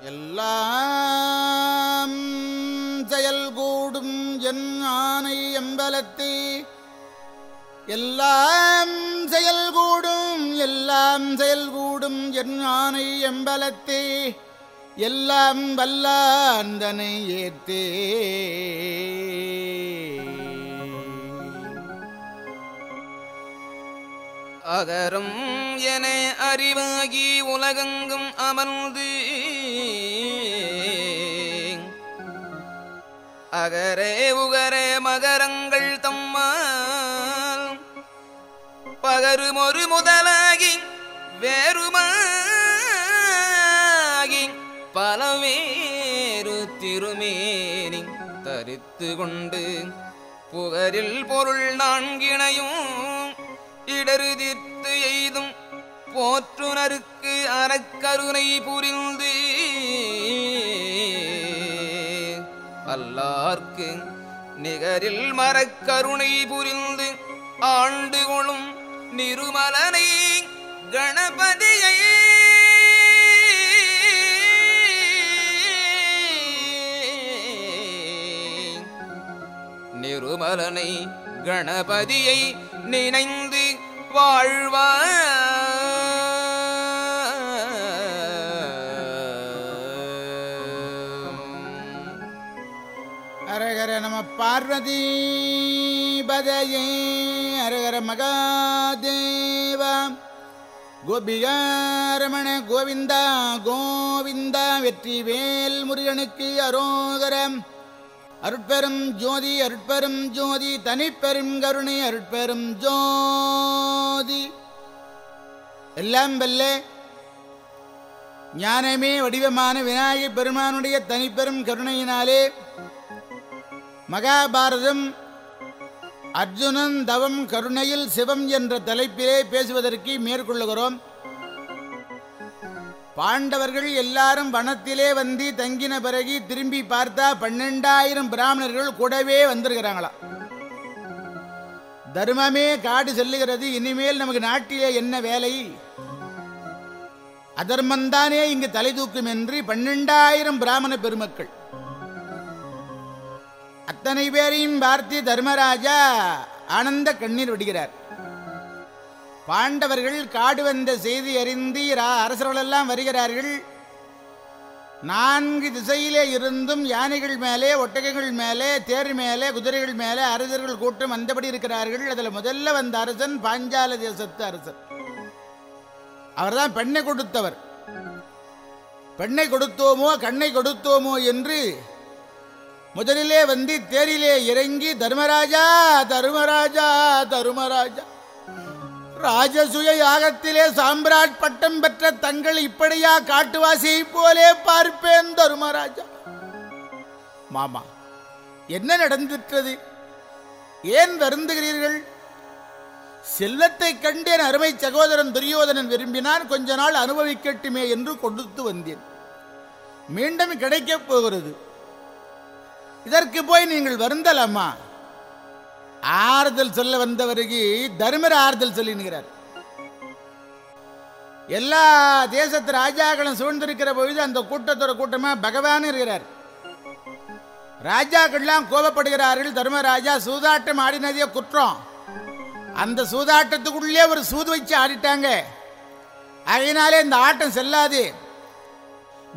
எல்லாம் செயல்கூடும் என் ஆனை எம்பலத்தை எல்லாம் செயல் கூடும் எல்லாம் செயல் கூடும் என் ஆனை எம்பலத்தை எல்லாம் வல்லாந்தனை ஏத்தே அகரும் என அறிவாகி உலகெங்கும் அமர்ந்து அகரே உகரே மகரங்கள் தம்மால். பகருமொரு முதலாகி வேறுமாகி பலவேறு திருமேனி தரித்து கொண்டு புகரில் பொருள் நான்கிணையும் இடருதிர்த்து எய்தும் போற்றுனருக்கு அறக்கருணை புரிந்து அல்லார்க்கு நிகரில் மரக்கருணை புரிந்து ஆண்டுகொளும் நிருமலனை கணபதியை. நிருமலனை கணபதியை நினைந்து வாழ்வார். அரகர நம பார்வதி பதயே அரகர மகாதேவா. கோபிகாரமண கோவிந்தா கோவிந்தா வெற்றி வேல் முருகனுக்கு அரோகரம். அருட்பெரும் ஜோதி அருட்பெரும் ஜோதி தனிப்பெரும் கருணை அருட்பெரும் ஜோதி. எல்லாம் வல்ல ஞானமே வடிவமான விநாயகப் பெருமானுடைய தனிப்பெரும் கருணையினாலே மகாபாரதம் அர்ஜுனன் தவம் கருணையில் சிவம் என்ற தலைப்பிலே பேசுவதற்கு மேற்கொள்ளுகிறோம். பாண்டவர்கள் எல்லாரும் வனத்திலே வந்து தங்கின பிறகு திரும்பி பார்த்தா பன்னெண்டாயிரம் பிராமணர்கள் கூடவே வந்திருக்கிறாங்களா? தர்மமே காடு செல்லுகிறது இனிமேல் நமக்கு நாட்டிலே என்ன வேலை? அதர்மந்தானே இங்கு தலை தூக்கும் என்று பன்னெண்டாயிரம் பிராமண பெருமக்கள் அத்தனை பேரையும் பார்த்து தர்மராஜா ஆனந்த கண்ணீர் விடுகிறார். பாண்டவர்கள் காடு வந்த செய்தி அறிந்து அரசர்களெல்லாம் வருகிறார்கள். நான்கு திசையிலே இருந்தும் யானைகள் மேலே ஒட்டகைகள் மேலே தேர் மேலே குதிரைகள் மேலே அரசர்கள் கூட்டம் வந்தபடி இருக்கிறார்கள். அதில் முதல்ல வந்த அரசன் பாஞ்சால தேசத்து அரசன். அவர்தான் பெண்ணை கொடுத்தவர். பெண்ணை கொடுத்தோமோ கண்ணை கொடுத்தோமோ என்று முதலிலே வந்து தேரிலே இறங்கி தர்மராஜா தர்மராஜா தர்மராஜா. ராஜசுய யாகத்திலே சாம்ராட் பட்டம் பெற்ற தங்கள் இப்படியா காட்டுவாசியை போலே பார்ப்பேன் தருமராஜா. மாமா என்ன நடந்துட்டது ஏன் வருந்துகிறீர்கள்? செல்லத்தை கண்டேன் அருமை சகோதரன் துரியோதனன் விரும்பினான் கொஞ்ச நாள் அனுபவிக்கட்டுமே என்று கொடுத்து வந்தேன். மீண்டும் கிடைக்கப் போகிறது. இதற்கு போய் நீங்கள் வருந்தலாமா? ஆறுதல் சொல்ல வந்தவருக்கு தர்மர் ஆறுதல் சொல்லினுகிறார். எல்லா தேசத்து ராஜாக்களும் சூழ்ந்திருக்கிற பொழுது அந்த கூட்டத்தோட கூட்டமா பகவான் இருக்கிறார். ராஜாக்கள்லாம் கோபப்படுகிறார்கள். தர்மராஜா சூதாட்டம் ஆடினதே குற்றம். அந்த சூதாட்டத்துக்குள்ளே ஒரு சூது வச்சு ஆடிட்டாங்க. அதனாலே இந்த ஆட்டம் செல்லாது.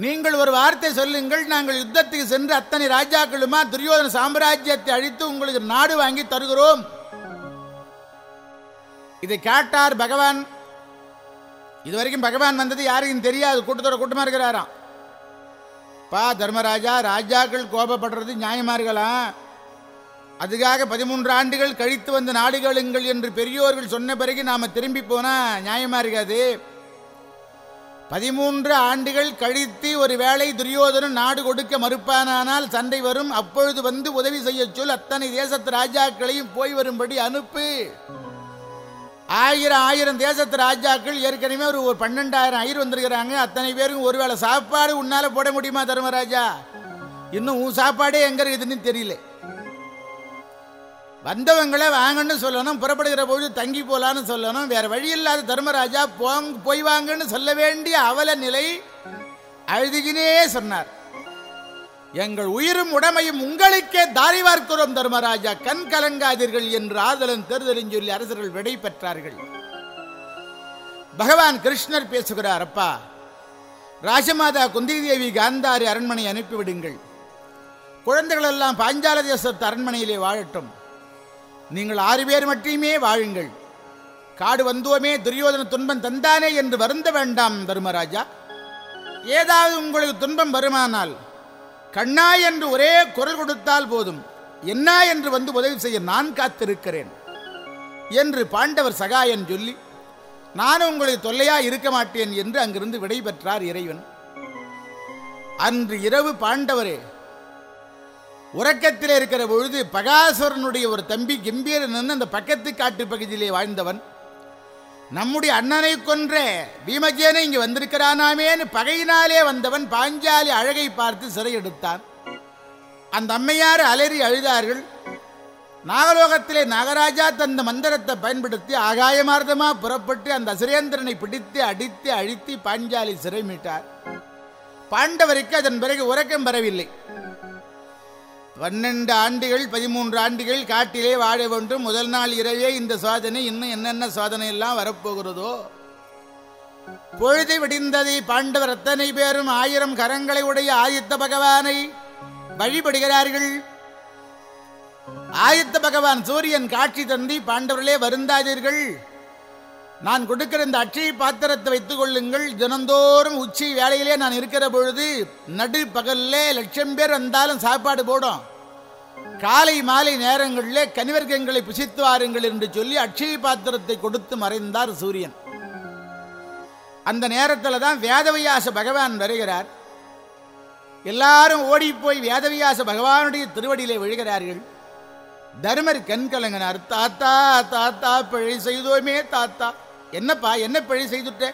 நீங்கள் ஒரு வார்த்தை சொல்லுங்கள் நாங்கள் யுத்தத்துக்கு சென்று அத்தனை ராஜாக்களுமா துரியோதன சாம்ராஜ்யத்தை அழித்து உங்களுக்கு நாடு வாங்கி தருகிறோம். இதை கேட்டார் பகவான். இதுவரைக்கும் பகவான் வந்தது யாருக்கும் தெரியாது கூட்டத்தோட கூட்டமா இருக்கிறாராம். பா தர்மராஜா ராஜாக்கள் கோபப்படுறது நியாயமா இருக்கலாம் அதுக்காக பதிமூன்று ஆண்டுகள் கழித்து வந்த நாடுகளுங்கள் என்று பெரியோர்கள் சொன்ன பிறகு நாம திரும்பி போனா நியாயமா இருக்காது. பதிமூன்று ஆண்டுகள் கழித்து ஒரு வேளை துரியோதனன் நாடு கொடுக்க மறுப்பானானால் சண்டை வரும். அப்பொழுது வந்து உதவி செய்ய சொல். அத்தனை தேசத்து ராஜாக்களையும் போய் வரும்படி அனுப்பு. ஆயிரம் ஆயிரம் தேசத்து ராஜாக்கள் ஏற்கனவே ஒரு ஒரு பன்னெண்டாயிரம் ஐயர் வந்திருக்கிறாங்க. அத்தனை பேருக்கும் ஒருவேளை சாப்பாடு உன்னால போட முடியுமா தர்மராஜா? இன்னும் உன் சாப்பாடே எங்க இருக்குதுன்னு தெரியல. வந்தவங்களே வாங்கன்னு சொல்லணும் புறப்படுகிற போது தங்கி போகலான்னு சொல்லணும். வேறு வழி இல்லாத தர்மராஜா போங் போய் வாங்கன்னு சொல்ல வேண்டிய அவல நிலை அழுதுகினே சொன்னார். எங்கள் உயிரும் உடமையும் உங்களுக்கே தாரி பார்க்கிறோம் தர்மராஜா கண் கலங்காதீர்கள் என்று ஆதலன் தேர்தலின் சொல்லி அரசர்கள் விடை பெற்றார்கள். பகவான் கிருஷ்ணர் பேசுகிறார் அப்பா ராஜமாதா குந்தி தேவி காந்தாரி அரண்மனை அனுப்பிவிடுங்கள். குழந்தைகள் எல்லாம் பாஞ்சால தேசத்து அரண்மனையிலே வாழட்டும். நீங்கள் ஆறு பேர் மட்டுமே வாழுங்கள். காடு வந்தோமே துரியோதன துன்பம் தந்தானே என்று வருந்த வேண்டாம் தருமராஜா. ஏதாவது உங்களுக்கு துன்பம் வருமானால் கண்ணா என்று ஒரே குரல் கொடுத்தால் போதும். என்ன என்று வந்து உதவி செய்ய நான் காத்திருக்கிறேன் என்று பாண்டவர் சகாயன் சொல்லி நானும் உங்களுக்கு தொல்லையா இருக்க மாட்டேன் என்று அங்கிருந்து விடை பெற்றார் இறைவன். அன்று இரவு பாண்டவரே உறக்கத்தில் இருக்கிற பொழுது பகாசுரனுடைய ஒரு தம்பி கம்பீரன் அந்த பக்கத்து காட்டு பகுதியிலே வாழ்ந்தவன். நம்முடைய அண்ணனை கொன்ற பீமஜேனை இங்கு வந்திருக்கிறானாமேன்னு பகையினாலே வந்தவன் பாஞ்சாலி அழகை பார்த்து சிறையெடுத்தான். அந்த அம்மையார் அலறி அழுதார்கள். நாகலோகத்திலே நாகராஜா தந்த மந்திரத்தை பயன்படுத்தி ஆகாயமார்த்தமா புறப்பட்டு அந்த சுரேந்திரனை பிடித்து அடித்து அழித்து பாஞ்சாலி சிறை மீட்டார். பாண்டவருக்கு அதன் பிறகு உறக்கம் வரவில்லை. பன்னெண்டு ஆண்டுகள் பதிமூன்று ஆண்டுகள் காட்டிலே வாழ வேண்டும். முதல் நாள் இரவே இந்த சோதனை இன்னும் என்னென்ன சோதனை எல்லாம் வரப்போகிறதோ? பொழுது விடிந்ததை பாண்டவர் அத்தனை பேரும் ஆயிரம் கரங்களை உடைய ஆதித்த பகவானை வழிபடுகிறார்கள். ஆதித்த பகவான் சூரியன் காட்சி தந்தி பாண்டவர்களே வருந்தாதீர்கள். நான் கொடுக்கிற இந்த அட்சய பாத்திரத்தை வைத்துக் கொள்ளுங்கள். தினந்தோறும் உச்சி வேலையிலே நான் இருக்கிற பொழுது நடு பகல்ல லட்சம் பேர் வந்தாலும் சாப்பாடு போடும். காலை மாலை நேரங்களில் கனிவர்க்கங்களை புசித்து வாருங்கள் என்று சொல்லி அட்சய பாத்திரத்தை கொடுத்து மறைந்தார் சூரியன். அந்த நேரத்தில் தான் வேதவியாச பகவான் வருகிறார். எல்லாரும் ஓடிப்போய் வேதவியாச பகவானுடைய திருவடியிலே விழுகிறார்கள். தர்மர் கண்கலங்கனார் தாத்தா தாத்தா பிழை செய்தோமே தாத்தா. என்னப்பா என்ன பிழை செய்துட்ட?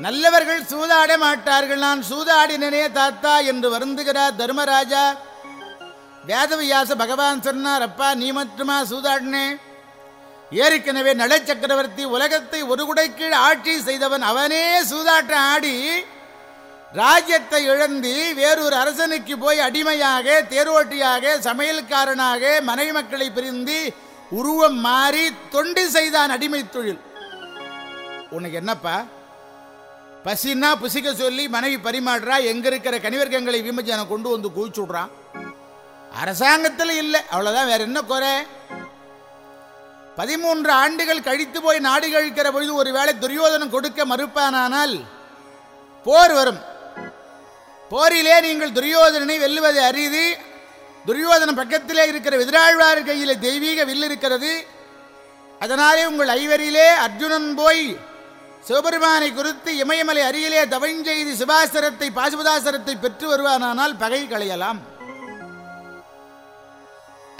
நல்லவர்கள் சூதாட மாட்டார்கள் நான் சூதாடினனே தாத்தா என்று வருந்துகிறார் தர்மராஜா. வேதவியாச பகவான் சொன்னார் அப்பா நீ மட்டுமா சூதாடினே? ஏற்கனவே நல சக்கரவர்த்தி உலகத்தை ஒரு குடைக்கீழ் ஆட்சி செய்தவன் அவனே சூதாட்ட ஆடி ராஜ்யத்தை இழந்து வேறொரு அரசனுக்கு போய் அடிமையாக தேரோட்டியாக சமையல்காரனாக மனைவி மக்களை பிரிந்து உருவம் மாறி தொண்டு செய்தான் அடிமை தொழில். உனக்கு என்னப்பா? பசின்னா புசிக்க சொல்லி மனைவி பரிமாடுறா எங்க இருக்கிற கனிவர்க்கங்களை விமர்சனம் கொண்டு வந்து குவிச்சுடுறான் அரசாங்கத்தில் இல்லை அவ்வளவுதான் வேற என்ன குறை? பதிமூன்று ஆண்டுகள் கழித்து போய் நாடு கழிக்கிற பொழுது ஒருவேளை துரியோதனம் கொடுக்க மறுப்பானானால் போர் வரும். போரிலே நீங்கள் துரியோதனனை வெல்லுவது அறிது துரியோதன பக்கத்திலே இருக்கிற விதிராழ்வார் கையில் தெய்வீக வில் இருக்கிறது. அதனாலே உங்கள் ஐவரிலே அர்ஜுனன் போய் சிவபெருமானை குறித்து இமயமலை அருகிலே தவஞ்செய்து சிவாசரத்தை பாசுபதாசரத்தை பெற்று வருவானானால் பகை களையலாம்.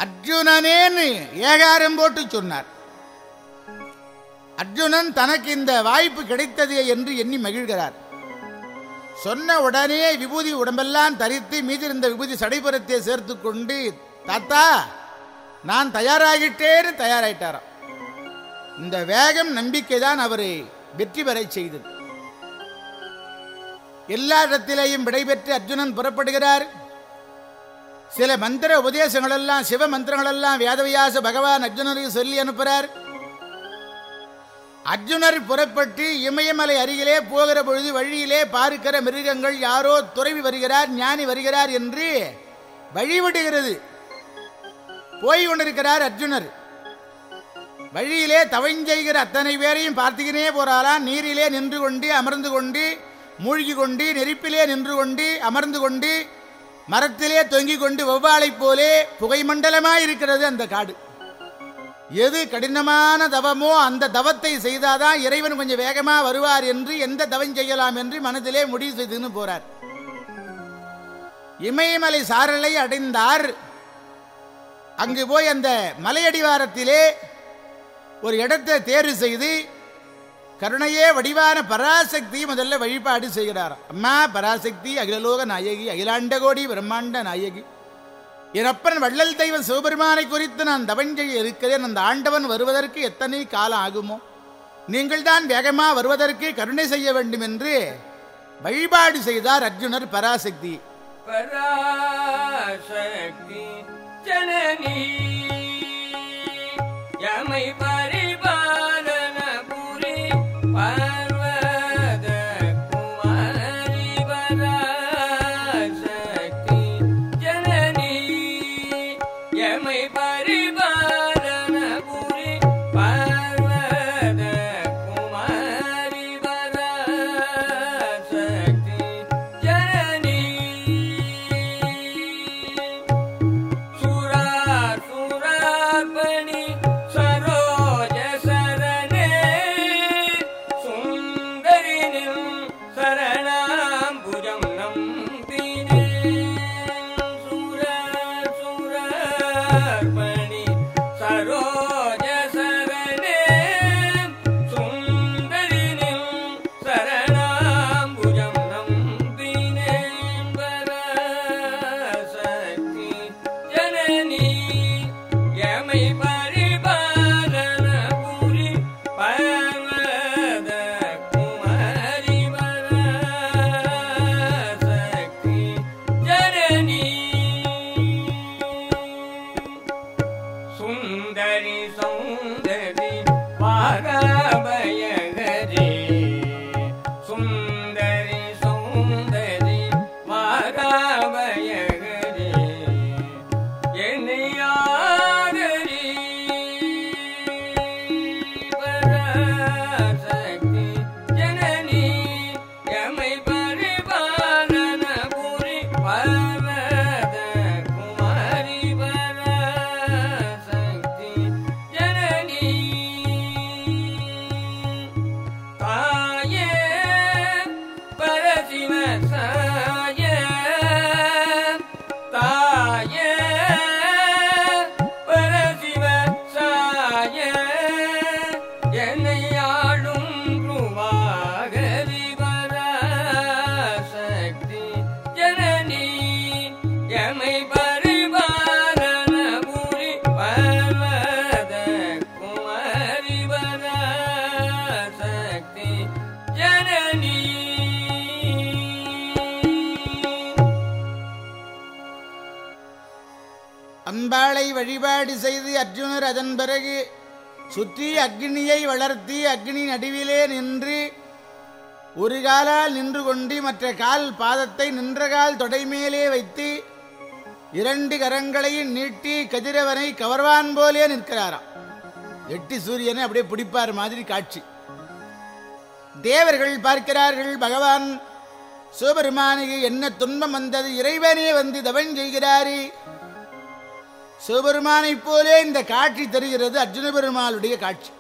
அர்ஜுனனேன்னு ஏகாரம் போட்டு சொன்னார். அர்ஜுனன் தனக்கு இந்த வாய்ப்பு கிடைத்ததே என்று எண்ணி மகிழ்கிறார். சொன்ன உடனே விபூதி உடம்பெல்லாம் தரித்து மீதிருந்த விபூதி சடைபுறத்தை சேர்த்து கொண்டு தாத்தா நான் தயாராகிட்டேன்னு தயாராயிட்டாராம். இந்த வேகம் நம்பிக்கை தான் அவரை வெற்றி பெற செய்தது. எல்லா இடத்திலேயும் விடைபெற்று அர்ஜுனன் புறப்படுகிறார். சில மந்திர உபதேசங்கள் எல்லாம் சிவ மந்திரங்கள் எல்லாம் வேதவியாச பகவான் அர்ஜுனருக்கு சொல்லி அனுப்புறார். அர்ஜுனர் புறப்பட்டு இமயமலை அருகிலே போகிற பொழுது வழியிலே பார்க்கிற மிருகங்கள் யாரோ துறவி வருகிறார் ஞானி வருகிறார் என்று வழிவிடுகிறது. போய் கொண்டிருக்கிறார் அர்ஜுனர். வழியிலே தவஞ்செய்கிற அத்தனை பேரையும் பார்த்துக்கினே போறாராம் நீரிலே நின்று கொண்டு அமர்ந்து கொண்டு மூழ்கி கொண்டு நெருப்பிலே நின்று கொண்டு அமர்ந்து கொண்டு மரத்திலே தொங்கிக் கொண்டு வௌவாலைப் போலே புகைமண்டலமாயிருக்கிறது அந்த காடு. எது கடினமான தவமோ அந்த தவத்தை செய்தாதான் இறைவன் கொஞ்சம் வேகமா வருவார் என்று எந்த தவம் செய்யலாம் என்று மனதிலே முடிவு செய்துன்னு போறார். இமயமலை சாரலை அடைந்தார். அங்கு போய் அந்த மலையடிவாரத்திலே ஒரு இடத்தை தேர்வு செய்து கருணையே வடிவான பராசக்தி முதல்ல வழிபாடு செய்கிறார் அம்மா பராசக்தி அகிலலோக நாயகி அகிலாண்ட கோடி பிரம்மாண்ட நாயகி. என் அப்பன் வள்ளல் தெய்வம் சிவபெருமானை குறித்து நான் தவஞ்செய்ய இருக்கிறேன். அந்த ஆண்டவன் வருவதற்கு எத்தனை காலம் ஆகுமோ? நீங்கள் தான் வேகமாக வருவதற்கு கருணை செய்ய வேண்டும் என்று வழிபாடு செய்தார் அர்ஜுனர் பராசக்தி. பராசக்தி ஜனனி வழிபாடு செய்து அர்ஜுனர் அதன் பிறகு சுற்றி அக்னியை வளர்த்தி அக்னி நடுவிலே நின்று ஒரு காலால் நின்று கொண்டு மற்ற கால் பாதத்தை நின்ற கால் தொடைமேலே வைத்து இரண்டு கரங்களையும் நீட்டி கதிரவனை கவர்வான் போலே நிற்கிறாராம். எட்டி சூரியனை அப்படியே பிடிப்பார் மாதிரி காட்சி. தேவர்கள் பார்க்கிறார்கள் பகவான் சிவபெருமானுக்கு என்ன துன்பம் வந்தது? இறைவனே வந்து தவன் செய்கிறாரே. சிவபெருமானை போலே இந்த காட்சி தருகிறது அர்ஜுன பெருமாளுடைய காட்சி.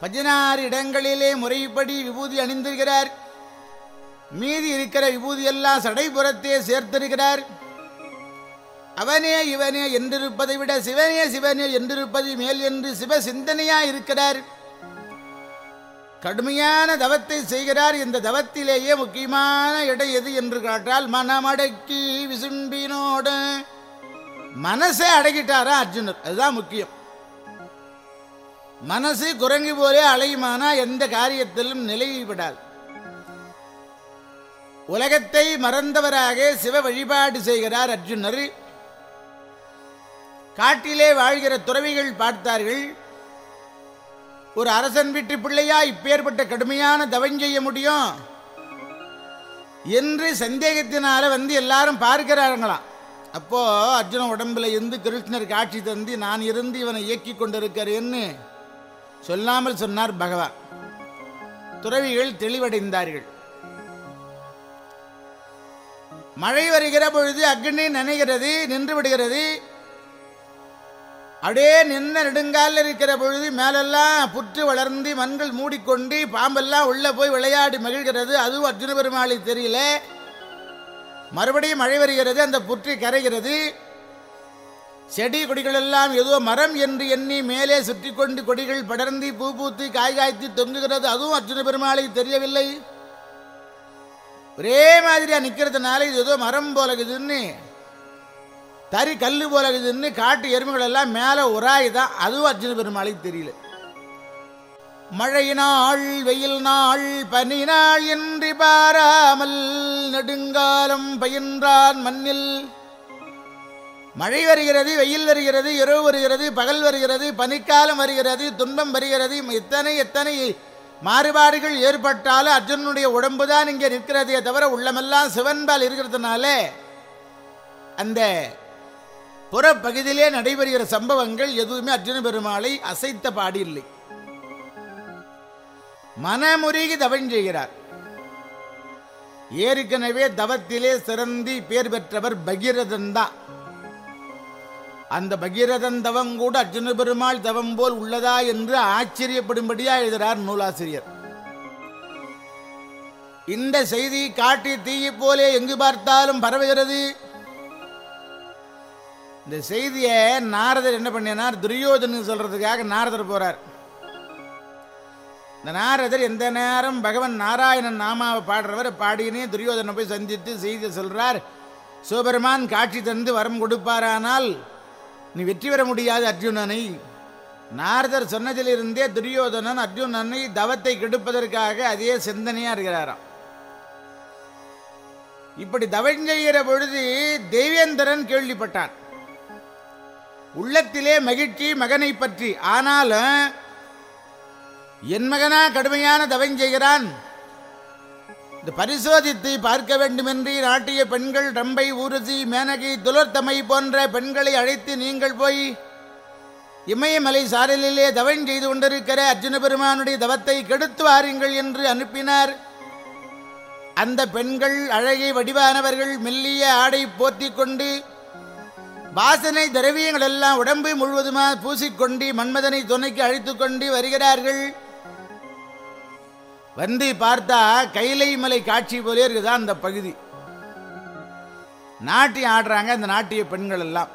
பதினாறு இடங்களிலே முறைப்படி விபூதி அணிந்திருக்கிறார். மீதி இருக்கிற விபூதி எல்லாம் சடைபுறத்தே சேர்த்திருக்கிறார். அவனே இவனே என்றிருப்பதை விட சிவனே சிவனே என்றிருப்பது மேல் என்று சிவ சிந்தனையா இருக்கிறார். கடுமையான தவத்தை செய்கிறார். இந்த தவத்திலேயே முக்கியமான இடம் எது என்று காட்டால் மனமடக்கி விசும்பினோடு மனசே அடக்கிட்டாரா அர்ஜுனர். அதுதான் முக்கியம். மனசு குரங்கு போலே அலையுமானா எந்த காரியத்திலும் நிலைவிடாது உலகத்தை மறந்தவராக சிவ வழிபாடு செய்கிறார் அர்ஜுனர். காட்டிலே வாழ்கிற துறவிகள் பார்த்தார்கள். ஒரு அரசன் வீட்டு பிள்ளையா இப்பேற்பட்ட கடுமையான தவம் செய்ய முடியும்? என்று சந்தேகத்தினால வந்து எல்லாரும் பார்க்கிறார்களாம். அப்போ அர்ஜுன உடம்புல இருந்து கிருஷ்ணர் காட்சி தந்து நான் இருந்து இவனை இயக்கி கொண்டிருக்கிறேன்னு சொல்லாமல் சொன்னார் பகவான். துறவிகள் தெளிவடைந்தார்கள். மழை வருகிற பொழுது அக்னி நனைகிறது நின்று விடுகிறது. அப்படியே நின்ன நெடுங்காலில் இருக்கிற பொழுது மேலெல்லாம் புற்று வளர்ந்து மண்கள் மூடிக்கொண்டு பாம்பெல்லாம் உள்ள போய் விளையாடி மகிழ்கிறது. அதுவும் அர்ஜுன பெருமாளுக்கு தெரியல. மறுபடியும் மழை வருகிறது அந்த புற்று கரைகிறது. செடி கொடிகள் எல்லாம் ஏதோ மரம் என்று எண்ணி மேலே சுற்றி கொண்டு கொடிகள் படர்ந்து பூ பூத்து காய் காய்த்து தொங்குகிறது. அதுவும் அர்ஜுன பெருமாளுக்கு தெரியவில்லை. ஒரே மாதிரியா நிக்கிறதுனால இது ஏதோ மரம் போல இதுன்னு தறி கல் போல இருக்குதுன்னு காட்டு எருமைகள் எல்லாம் மேலே உராயுதான் அதுவும் அர்ஜுன பெருமாளுக்கு தெரியல. மழை நாள் வெயில் நாள் பனி நாள் என்று பாராமல் நெடுங்காலம் பயின்றான் மண்ணில். மழை வருகிறது வெயில் வருகிறது இரவு வருகிறது பகல் வருகிறது பனிக்காலம் வருகிறது துன்பம் வருகிறது. எத்தனை எத்தனை மாறுபாடுகள் ஏற்பட்டாலும் அர்ஜுனனுடைய உடம்பு தான் இங்கே நிற்கிறதே தவிர உள்ளமெல்லாம் சிவன்பால் இருக்கிறதுனால அந்த புறப்பகுதியிலே நடைபெறுகிற சம்பவங்கள் எதுவுமே அர்ஜுன பெருமாளை அசைத்த பாடி இல்லை. மனமுருகி தவம் செய்கிறார். ஏற்கனவே தவத்திலே சிறந்தி பேர் பெற்றவர் பகீரதன் தான். அந்த பகீரதன் தவம் கூட அர்ஜுன பெருமாள் தவம் போல் உள்ளதா என்று ஆச்சரியப்படும்படியா எழுதுகிறார் நூலாசிரியர். இந்த செய்தி காட்டி தீயை போலே எங்கு பார்த்தாலும் பரவுகிறது? இந்த செய்தியை நாரதர் என்ன பண்ணினார்? துரியோதனு சொல்றதுக்காக நாரதர் போறார். இந்த நாரதர் எந்த நேரம் பகவன் நாராயணன் நாமாவை பாடுறவர் பாடினே துரியோதனை போய் சந்தித்து செய்தி சொல்றார். சிவபெருமான் காட்சி தந்து வரம் கொடுப்பாரானால் நீ வெற்றி பெற முடியாது அர்ஜுனனை. நாரதர் சொன்னதிலிருந்தே துரியோதனன் அர்ஜுனனை தவத்தை கெடுப்பதற்காக அதே சிந்தனையா இருக்கிறாராம். இப்படி தவஞ்செய்கிற பொழுது தேவேந்திரன் கேள்விப்பட்டான். உள்ளத்திலே மகிழ்ச்சி மகனை பற்றி. ஆனாலும் என் மகனா கடுமையான தவம் செய்கிறான். இந்த பரிசோதித்து பார்க்க வேண்டுமென்று நாட்டிய பெண்கள் ரம்பை ஊரசி மேனகி துலர்த்தமை போன்ற பெண்களை அழைத்து நீங்கள் போய் இமயமலை சாரலிலே தவம் செய்து கொண்டிருக்கிற அர்ஜுன பெருமானுடைய தவத்தை கெடுத்து வாருங்கள் என்று அனுப்பினார். அந்த பெண்கள் அழகை வடிவானவர்கள் மெல்லிய ஆடை போத்திக் கொண்டு வாசனை திரவியங்கள் எல்லாம் உடம்பு முழுவதுமா பூசிக்கொண்டு மன்மதனை துணைக்கு அழைத்துக் கொண்டு வருகிறார்கள். வந்து பார்த்தா கைலை மலை காட்சி போலே இருக்குதான் அந்த பகுதி. நாட்டியம் ஆடுறாங்க அந்த நாட்டிய பெண்கள் எல்லாம்.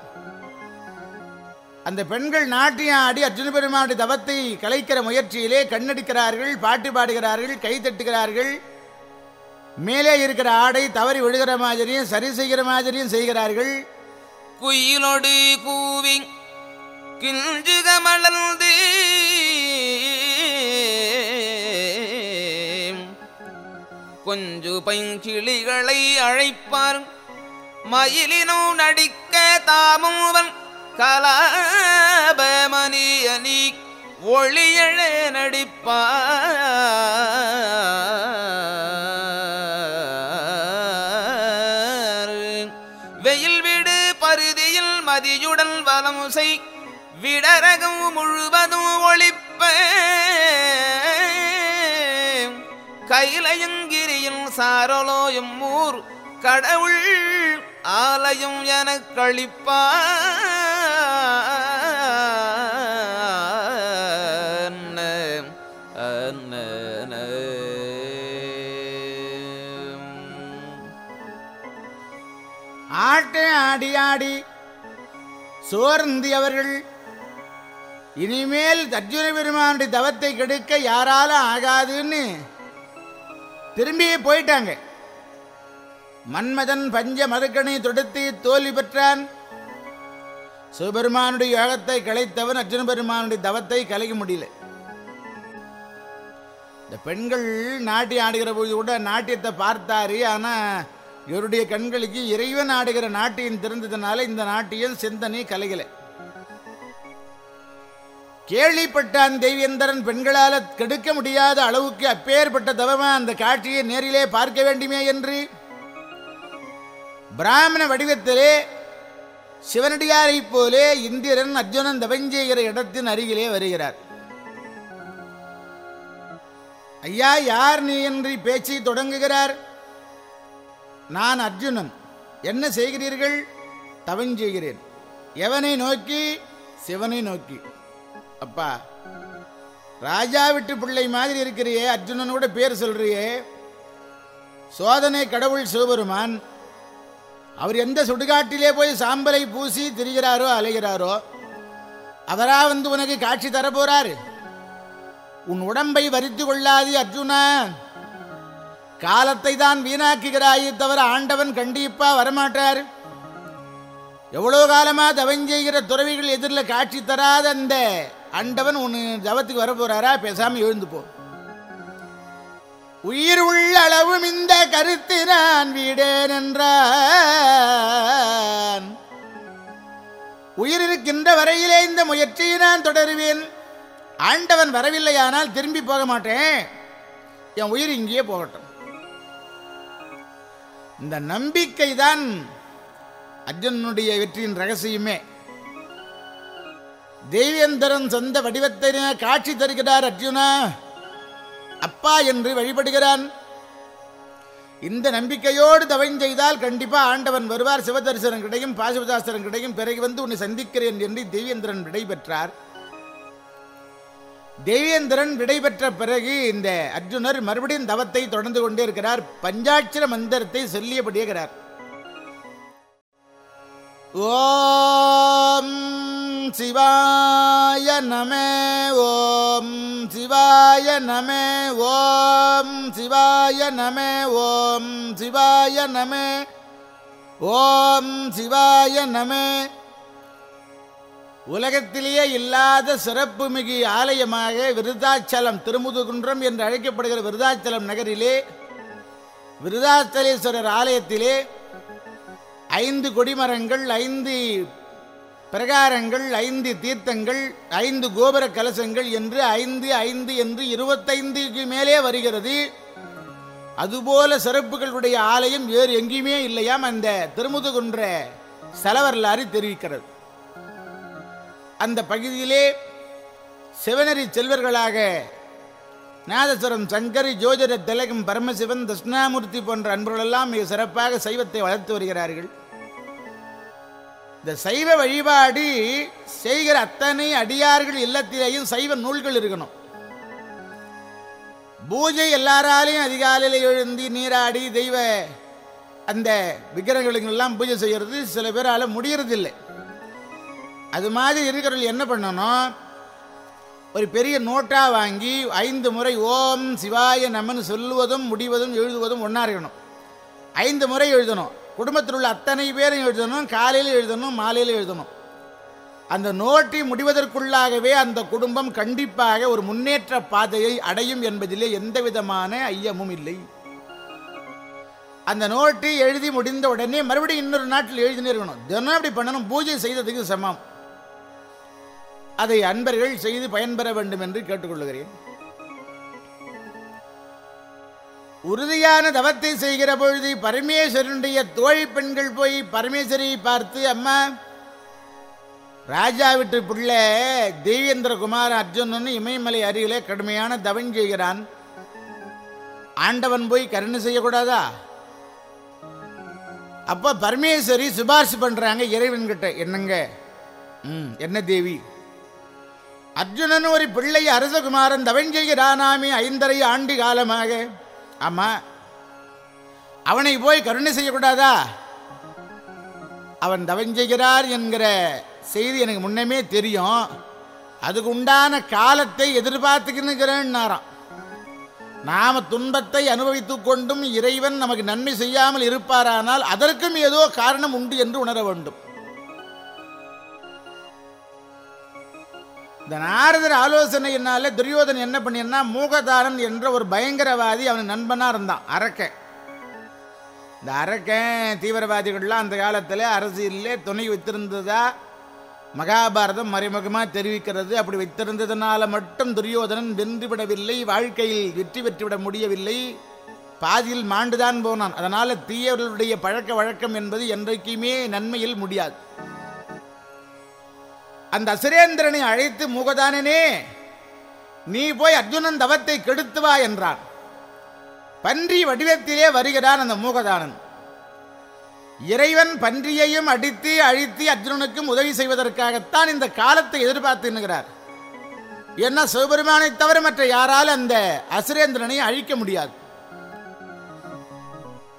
அந்த பெண்கள் நாட்டியம் ஆடி அர்ஜுன பெருமானுடைய தவத்தை கலைக்கிற முயற்சியிலே கண்ணடிக்கிறார்கள் பாட்டு பாடுகிறார்கள் கை தட்டுகிறார்கள். மேலே இருக்கிற ஆடை தவறி விழுகிற மாதிரியும் சரி செய்கிற மாதிரியும் செய்கிறார்கள். குயிலொடு கூவி கிஞ்சுக மலர்ந்து கொஞ்சு பைங்கிளிகளை அழைப்பார். மயிலினோ நடிக்க தாமுவன் கலாபமணியனி ஒளியழ நடிப்பார். பருதியில் வலமுசை விடரகம் முழுவதும் ஒளிப்ப கைலயங்கிரியில் சாரலோயும் ஊர் கடவுள் ஆலயம் என கழிப்பான் ஆட்டை ஆடி ஆடி சோர்ந்தியவர்கள். இனிமேல் அர்ஜுன பெருமானுடைய தவத்தை கெடுக்க யாராலும் ஆகாதுன்னு திரும்பி போயிட்டாங்க. மன்மதன் பஞ்ச மறுக்கணி தொடுத்து தோல்வி பெற்றான். சிவபெருமானுடைய யோகத்தை கலைத்தவன் அர்ஜுன பெருமானுடைய தவத்தை கலைக்க முடியல. இந்த பெண்கள் நாட்டியம் ஆடுகிற போது கூட நாட்டியத்தை பார்த்தாரு ஆனா இவருடைய கண்களுக்கு இறைவன் ஆடுகிற நாட்டியம் தெரிந்ததுனால இந்த நாட்டியம் சிந்தனை கலைகளை கேள்விப்பட்டான் தெய்வேந்திரன் பெண்களால் கெடுக்க முடியாத அளவுக்கு அப்பேற்பட்ட தவமா அந்த காட்சியை நேரிலே பார்க்க வேண்டுமே என்று? பிராமண வடிவத்திலே சிவனடியாரைப் போலே இந்திரன் அர்ஜுனன் தவஞ்செய்கிற இடத்தின் அருகிலே வருகிறார். ஐயா யார் நீ என்று பேச்சை தொடங்குகிறார்? நான் அர்ஜுனன். என்ன செய்கிறீர்கள்? தவஞ்செய்கிறேன் எவனை நோக்கி? சிவனை நோக்கி. அப்பா ராஜா விட்டு பிள்ளை மாதிரி இருக்கிறியே அர்ஜுனனோட பேர் சொல்றியே. சோதனை கடவுள் சிவபெருமான் அவர் எந்த சுடுகாட்டிலே போய் சாம்பலை பூசி திரிகிறாரோ அலைகிறாரோ அவரா வந்து உனக்கு காட்சி தரப்போறாரு. உன் உடம்பை வரித்து கொள்ளாது அர்ஜுனா. காலத்தை தான் வீணாக்குகிறாயே தவிர ஆண்டவன் கண்டிப்பா வரமாட்டார். எவ்வளோ காலமா தவஞ்செய்கிற துறவிகள் எதிரில் காட்சி தராத அந்த ஆண்டவன் உன் தவத்துக்கு வரப்போறாரா? பேசாமல் பேசாம எழுந்து போ. உயிர் உள்ள அளவும் இந்த கருத்து நான் வீடேன் என்றான். உயிர் இருக்கின்ற வரையிலே இந்த முயற்சியை நான் தொடருவேன். ஆண்டவன் வரவில்லையானால் திரும்பி போக மாட்டேன். என் உயிர் இங்கேயே போகட்டும். இந்த நம்பிக்கை தான் அர்ஜுனனுடைய வெற்றியின் ரகசியமே. தேவேந்திரன் சொந்த வடிவத்தை காட்சி தருகிறார் அர்ஜுனா. அப்பா என்று வழிபடுகிறான். இந்த நம்பிக்கையோடு தவம் செய்தால் கண்டிப்பா ஆண்டவன் வருவார். சிவதரிசனம் கிடைக்கும் பாசுபதாசனம் கிடைக்கும் பிறகு வந்து உன்னை சந்திக்கிறேன் என்று தேவேந்திரன் விடை பெற்றார் தேவேந்திரன் விடைபெற்ற பிறகு இந்த அர்ஜுனர் மறுபடியும் தவத்தை தொடர்ந்து கொண்டே இருக்கிறார். பஞ்சாட்சர மந்திரத்தை சொல்லியபடியாகிறார் ஓம் சிவாய நமே ஓம் சிவாய நம ஓம் சிவாய நம ஓம் சிவாய நமே ஓம் சிவாய நமே. உலகத்திலேயே இல்லாத சிறப்புமிகு ஆலயமாக விருதாச்சலம் திருமுதுகுன்றம் என்று அழைக்கப்படுகிற விருதாச்சலம் நகரிலே விருதாச்சலேஸ்வரர் ஆலயத்திலே ஐந்து கொடிமரங்கள் ஐந்து பிரகாரங்கள் ஐந்து தீர்த்தங்கள் ஐந்து கோபுர கலசங்கள் என்று ஐந்து ஐந்து என்று இருபத்தைந்துக்கு மேலே வருகிறது. அதுபோல சிறப்புகளுடைய ஆலயம் வேறு எங்கேயுமே இல்லையாம். அந்த திருமுதுகுன்ற செலவரலாறு தெரிவிக்கிறது. அந்த பகுதியிலே சிவனரி செல்வர்களாக நாதஸ்வரம் சங்கரி ஜோதிட திலகம் பரமசிவன் தட்சிணாமூர்த்தி போன்ற அன்பர்களெல்லாம் மிக சிறப்பாக சைவத்தை வளர்த்து வருகிறார்கள். இந்த சைவ வழிபாடு செய்கிற அத்தனை அடியார்கள் இல்லத்திலேயும் சைவ நூல்கள் இருக்கணும். பூஜை எல்லாராலையும் அதிகாலையில் எழுந்தி நீராடி தெய்வ அந்த விக்கிரகங்களுக்கு எல்லாம் பூஜை செய்யறது சில பேரால முடியறதில்லை. அது மாதிரி இருக்கிறவர்கள் என்ன பண்ணணும்? ஒரு பெரிய நோட்டாக வாங்கி ஐந்து முறை ஓம் சிவாய நமன் சொல்லுவதும் முடிவதும் எழுதுவதும் ஒன்றா இருக்கணும். ஐந்து முறை எழுதணும். குடும்பத்தில் உள்ள அத்தனை பேரும் எழுதணும் காலையில் எழுதணும் மாலையில் எழுதணும். அந்த நோட்டி முடிவதற்குள்ளாகவே அந்த குடும்பம் கண்டிப்பாக ஒரு முன்னேற்ற பாதையை அடையும் என்பதிலே எந்த விதமான ஐயமும் இல்லை. அந்த நோட்டு எழுதி முடிந்த உடனே மறுபடியும் இன்னொரு நாட்டில் எழுதினே இருக்கணும். தினம் அப்படி பண்ணணும். பூஜை செய்ததுக்கு சமம். அதை அன்பர்கள் செய்து பயன்பெற வேண்டும் என்று கேட்டுக்கொள்கிறேன் உறுதியான தவத்தை செய்கிற பொழுது பரமேஸ்வரனுடைய தோழி பெண்கள் போய் பரமேஸ்வரியை பார்த்து அம்மா ராஜா விட்டு பிள்ளை தேவேந்திரகுமார் அர்ஜுனன் இமயமலை அருகிலே கடுமையான தவம் செய்கிறான். ஆண்டவன் போய் கருணை செய்யக்கூடாதா? அப்ப பரமேஸ்வரி சிபாரிசு பண்றாங்க இறைவன் கிட்ட என்னங்க? ம் என்ன தேவி? அர்ஜுனன் ஒரு பிள்ளை அரசகுமாரன் தவஞ்செய்கிறானாமே ஐந்தரை ஆண்டு காலமாக. ஆமா. அவனை போய் கருணை செய்யக்கூடாதா? அவன் தவஞ்செய்கிறார் என்கிற செய்தி எனக்கு முன்னமே தெரியும். அதுக்கு உண்டான காலத்தை எதிர்பார்த்துக்கின்னுக்கிறேன்னாராம் நாம துன்பத்தை அனுபவித்துக் கொண்டும் இறைவன் நமக்கு நன்மை செய்யாமல் இருப்பாரானால் அதற்கும் ஏதோ காரணம் உண்டு என்று உணர வேண்டும். இந்த நாரதர் ஆலோசனையினால துரியோதன் என்ன பண்ணினா மூகதாரன் என்ற ஒரு பயங்கரவாதி அவன் நண்பனாக இருந்தான் அரக்கன். இந்த அரக்கன் தீவிரவாதிகள்லாம் அந்த காலத்தில் அரசியலே துணை வைத்திருந்ததா மகாபாரதம் மறைமுகமாக தெரிவிக்கிறது. அப்படி வைத்திருந்ததுனால மட்டும் துரியோதனன் வென்றுவிடவில்லை வாழ்க்கையில் வெற்றி பெற்றுவிட முடியவில்லை. பாதியில் மாண்டுதான் போனான். அதனால் தீயவர்களுடைய பழக்க வழக்கம் என்பது என்றைக்குமே நன்மையில் முடியாது. அந்த அசுரேந்திரனை அழைத்து மூகதானனே நீ போய் அர்ஜுனன் தவத்தை கெடுத்து வா என்றான். பன்றி வடிவத்திலே வருகிறான் அந்த மூகதானன். இறைவன் பன்றியையும் அடித்து அழித்து அர்ஜுனனுக்கும் உதவி செய்வதற்காகத்தான் இந்த காலத்தை எதிர்பார்த்து நிற்கிறார் என்ன சிவபெருமானை தவிர மற்ற யாரால் அந்த அசுரேந்திரனை அழிக்க முடியாது.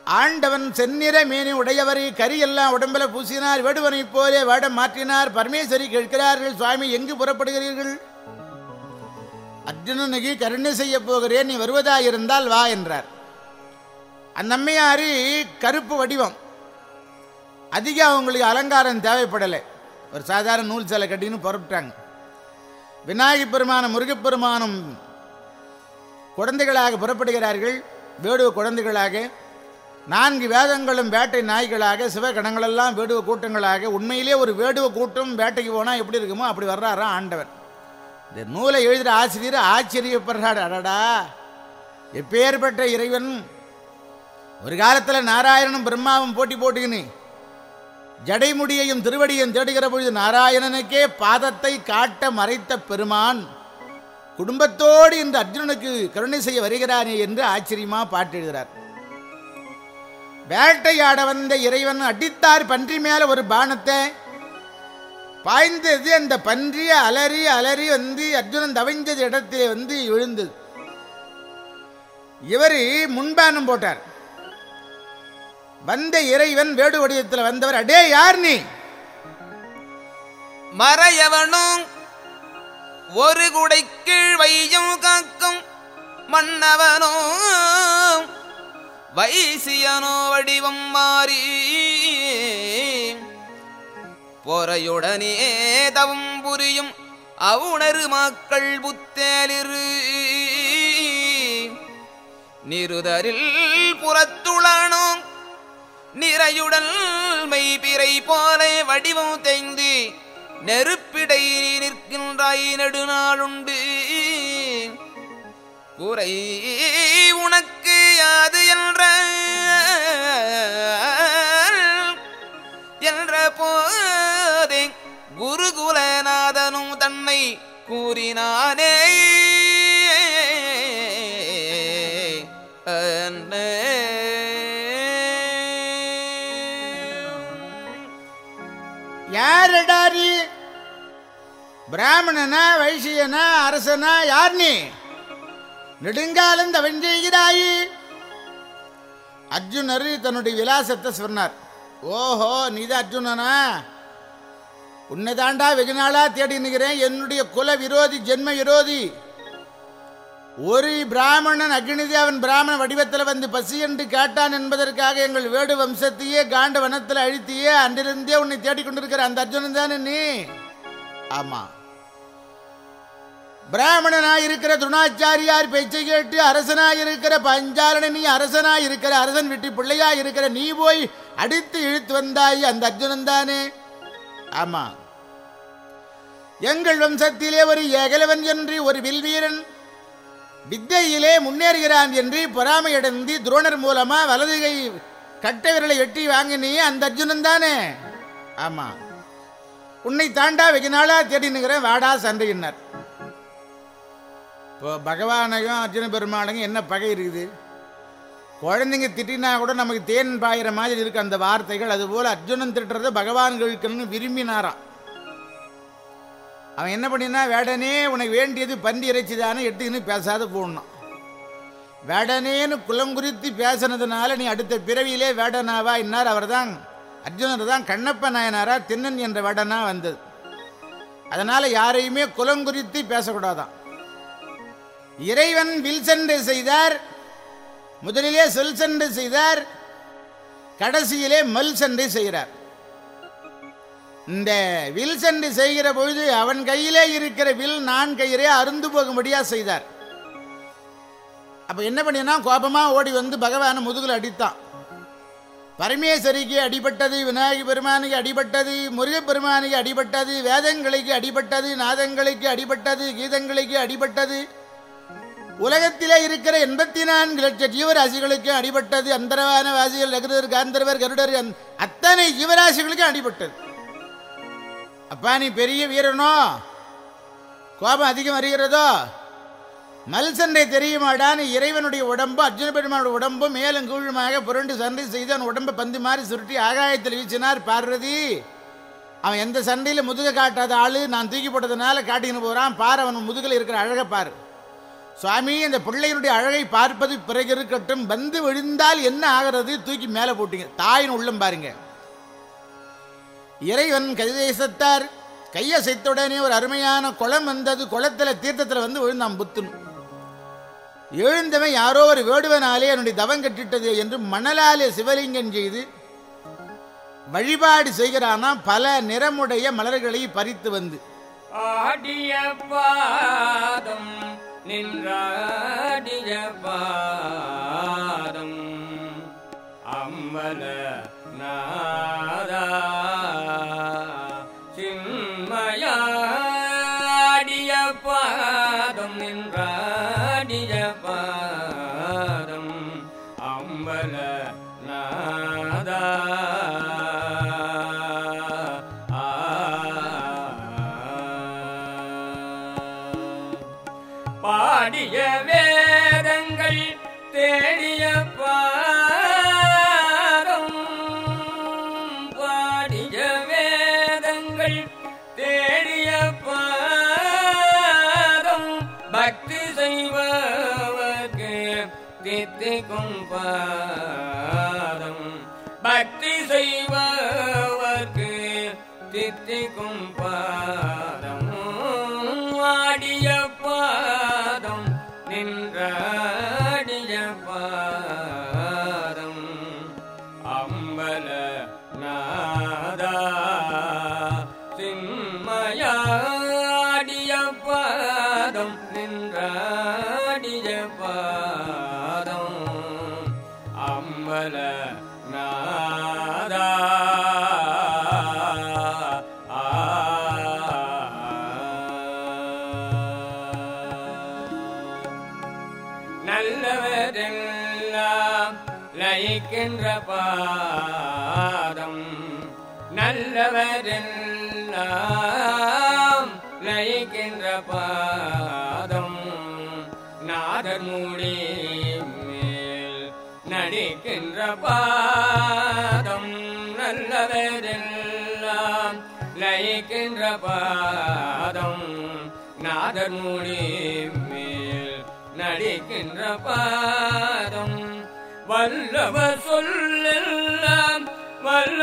ஆண்டவன் செந்நிற மேனி உடையவரை கரி எல்லாம் உடம்புல பூசினார் வேடுவனைப் போலே வேடம் மாற்றினார் பரமேஸ்வரி கேட்கிறார்கள் சுவாமி எங்கு புறப்படுகிறீர்கள்? அர்ஜுனனுக்கு கருணை செய்ய போகிறேன் நீ வருவதாயிருந்தால் வா என்றார். அந்த அம்மையாரி கருப்பு வடிவம். அதிகம் அவங்களுக்கு அலங்காரம் தேவைப்படலை. ஒரு சாதாரண நூல் சேலை கட்டின்னு புறப்பட்டாங்க. விநாயகப் பெருமானும் முருகப்பெருமானும் குழந்தைகளாக புறப்படுகிறார்கள் வேடுவ குழந்தைகளாக. நான்கு வேதங்களும் வேட்டை நாய்களாக சிவகணங்களெல்லாம் வேடுவ கூட்டங்களாக உண்மையிலே ஒரு வேடுவ கூட்டம் வேட்டைக்கு போனால் எப்படி இருக்குமோ அப்படி வர்றாராம் ஆண்டவர். இந்த நூலை எழுதுகிற ஆசிரியர் ஆச்சரியப்படுறாரு. அடடா! எப்பேற்பட்ட இறைவன்? ஒரு காலத்தில் நாராயணனும் பிரம்மாவும் போட்டி போட்டுக்கினு ஜடைமுடியையும் திருவடியும் தேடுகிற பொழுது நாராயணனுக்கே பாதத்தை காட்ட மறைத்த பெருமான் குடும்பத்தோடு இன்று அர்ஜுனனுக்கு கருணை செய்ய வருகிறானே என்று ஆச்சரியமாக பாட்டு எழுதுகிறார் வேட்டையாட வந்த இறைவன் அடித்தார் பன்றி மேல ஒரு பானத்தை. பாய்ந்தது அந்த பன்றி அலறி அலறி வந்து அர்ஜுனன் தவிஞ்சது இடத்திலே வந்து விழுந்தது இவர் முன்பானம் போட்டார். வந்த இறைவன் வேடு வடிவத்தில் வந்தவர் அடே யார் நீ? மறையவனும் ஒரு குடை கீழ் வையும் காக்கும் மன்னவனோ வைசியனோ வடிவம் மாறி பொறையுடனே தவம் புரியும் அவுணரு மக்கள் புத்தேலிரு. நிருதரில் புறத்துளானோம் நிறையுடல் மெய்பிறை போல வடிவம் தேய்ந்து நெருப்பிடை நிற்கின்றாய் நெடுநாளுண்டு. குறை உனக்கு முடியாது என்ற என்ற போதே குருகுலநாதனும் தன்னை கூறினானே. யாரடாரி பிராமணனா வைசியனா அரசனா யார் நீ? நெடுங்காலம் தவன் செய்கிறாயி. அர்ஜுனர் தன்னுடைய விலாசத்தை சொன்னார். ஓஹோ நீதான் அர்ஜுனனா? உன்னை தாண்டா வெகு நாளா தேடி நிற்கிறேன். என்னுடைய குல விரோதி ஜென்ம விரோதி. ஒரு பிராமணன் அக்னிதேவன் பிராமண வடிவத்தில் வந்து பசி என்று கேட்டான் என்பதற்காக எங்கள் வேடு வம்சத்தையே காண்ட வனத்தில் அழித்தியே அன்றிருந்தே உன்னை தேடிக்கொண்டிருக்கிற அந்த அர்ஜுனன் தானே நீ? ஆமா. பிராமணனாய் இருக்கிற துணாச்சாரியார் பேச்சை கேட்டு அரசனாய் இருக்கிற பஞ்சாலன நீ அரசனாய் இருக்கிற அரசன் விட்டு பிள்ளையாய் இருக்கிற நீ போய் அடித்து இழுத்து வந்தாய் அந்த அர்ஜுனன் தானே? ஆமா. எங்கள் வம்சத்திலே ஒரு ஏகலவன் என்று ஒரு வில்வீரன் வித்தையிலே முன்னேறுகிறான் என்று பொறாமையடைந்து துரோணர் மூலமா வலது கை கட்டை விரலை எட்டி வாங்கினியே அந்த அர்ஜுனன் தானே? ஆமா. உன்னை தாண்டா வெகு நாளா தேடி வாடா சண்டையினர் இப்போ பகவானையும் அர்ஜுன பெருமானையும் என்ன பகை இருக்குது? குழந்தைங்க திட்டினா கூட நமக்கு தேன் பாயிற மாதிரி இருக்கு அந்த வார்த்தைகள். அதுபோல் அர்ஜுனன் திட்டுறது பகவான் கேட்கணும்னு விரும்பினாராம். அவன் என்ன பண்ணினா வேடனே உனக்கு வேண்டியது பன்றி இறைச்சி தானே எடுத்துக்கின்னு பேசாத போடணும் வேடனேன்னு குலம் குறித்து பேசினதுனால நீ அடுத்த பிறவியிலே வேடனாவா? இன்னார் அவர் தான் அர்ஜுனர் தான் கண்ணப்ப நாயனாரா தின்னன் என்ற வேடனா வந்தது. அதனால யாரையுமே குலம் குறித்து பேசக்கூடாதான். இறைவன் வில் சென்று செய்தார். முதலிலே சொல் சென்று செய்தார். கடைசியிலே மல் சண்டை செய்கிறார். இந்த வில் சண்டை செய்கிற பொழுது அவன் கையிலே இருக்கிற வில் நான் கயிறே அருந்து போகும்படியா செய்தார். அப்ப என்ன பண்ணினா கோபமா ஓடி வந்து பகவானை முதுகில் அடித்தான். பரமேஸ்வரிக்கு அடிபட்டது விநாயக பெருமானுக்கு அடிபட்டது முருகப்பெருமானுக்கு அடிபட்டது வேதங்களுக்கு அடிபட்டது நாதங்களுக்கு அடிபட்டது கீதங்களுக்கு அடிபட்டது. உலகத்திலே இருக்கிற எண்பத்தி நான்கு லட்சம் ஜீவராசிகளுக்கும் அடிபட்டது. அந்தரவான வாசிகள் நகரர் காந்தர்வர் கருடர் அத்தனை ஜீவராசிகளுக்கும் அடிபட்டது. அப்பா நீ பெரிய வீரனோ? கோபம் அதிகம் வருகிறதோ மல் சண்டை தெரியுமாடான்னு இறைவனுடைய உடம்பு அர்ஜுன பெருமானுடைய உடம்பு மேலும் கீழுமாக புரண்டு சண்டை செய்து அவன் உடம்பை பந்து மாதிரி சுருட்டி ஆகாயத்தில் வீசினார். பார்வதி அவன் எந்த சண்டையில் முதுக காட்டாத ஆளு. நான் தூக்கி போட்டதுனால காட்டின்னு போகிறான் பார் அவன் முதுகில் இருக்கிற அழகை பார். சுவாமி அந்த பிள்ளையினுடைய அழகை பார்ப்பது பிறகு இருக்கட்டும். வந்து விழுந்தால் என்ன ஆகிறது? தூக்கி மேலே போட்டீங்க. தாயின் உள்ளம் பாருங்க. இறைவன் கதிதேசத்தார் கையசைத்துடனே ஒரு அருமையான குளம் வந்தது. குளத்தில் தீர்த்தத்தில் வந்து விழுந்தான் புத்துன். எழுந்தவன் யாரோ ஒரு வேடுவனாலே என்னுடைய தவம் கட்டிட்டது என்று மணலாலே சிவலிங்கம் செய்து வழிபாடு செய்கிறானா பல நிறமுடைய மலர்களை பறித்து வந்து. ஆடிய பாதம் நின்றாடிய பாதம் அம்மல பாதம் நல்லதெல்லாம் லயிக்கின்ற பாதம் நாதர் மூடி மேல் நடிக்கின்ற பாதம். வல்லவர் சொல்லெல்லாம் வல்ல